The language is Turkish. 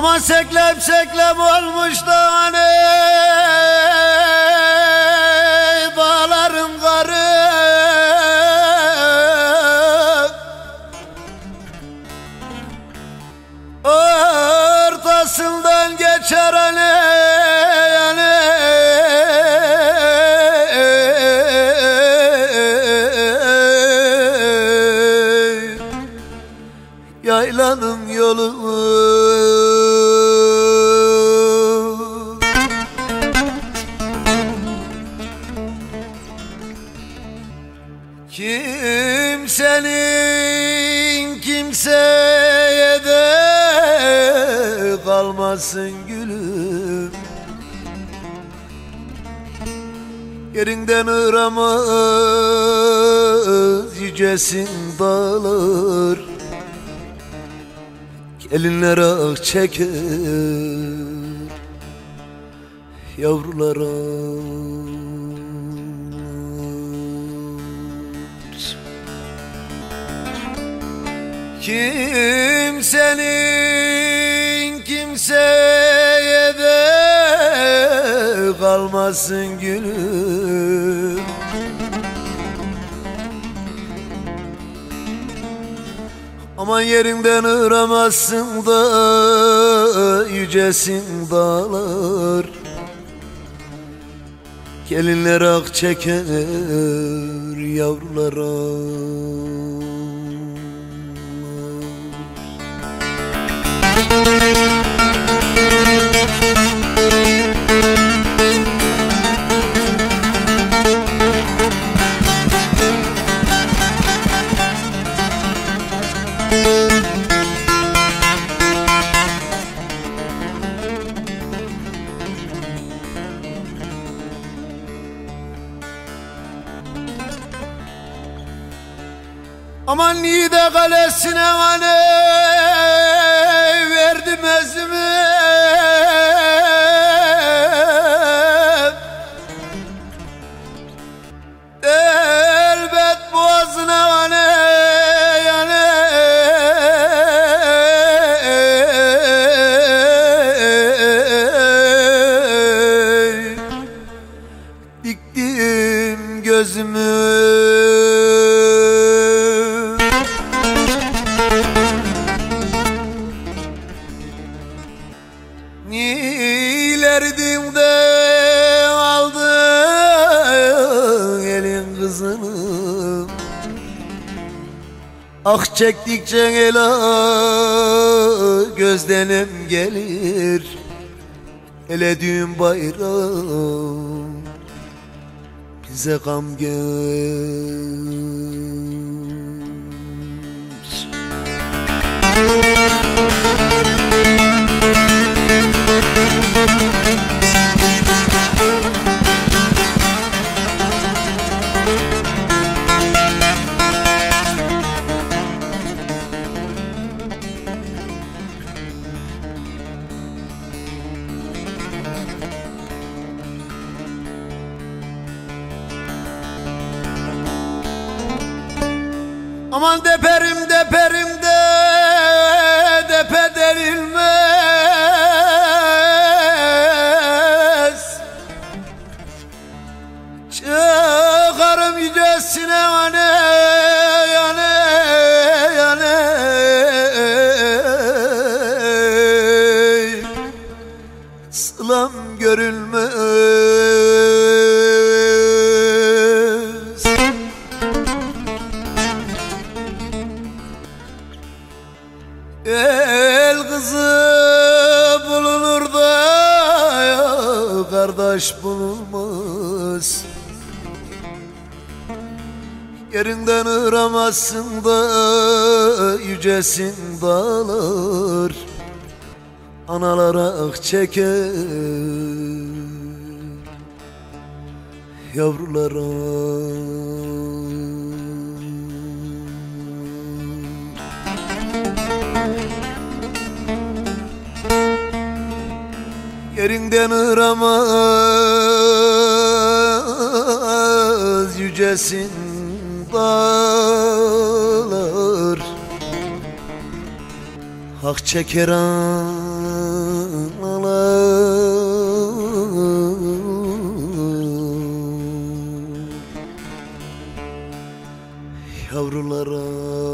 Aman seklep seklep olmuş da hani Dağların karı Ortasından geçer hani Yaylanın yolu Kimsenin kimseye de kalmasın gülüm. Yerinden ıramaz yücesin dağlar. Gelinler ah çeker Yavrular Kimsenin kimseye de kalmasın gülüm. Aman yerinden ıramazsın da yücesin dağlar. Gelinler ak çeker yavrulara Aman Nide kalesine hani verdim ezimi Elbet boğazına hani yani Diktim gözümü Nilerdim de aldın elin kızını. Ah çektikçe ela gözlenim gelir. Hele düğün bayram bize gam gel Aman deperim deperim kardeş bulunmaz Yerinden ıramazsın da yücesin dağlar. Analara ah çeker. Yavrulara Yerinden ıramaz yücesin dağlar Hak çeker analar. Yavrulara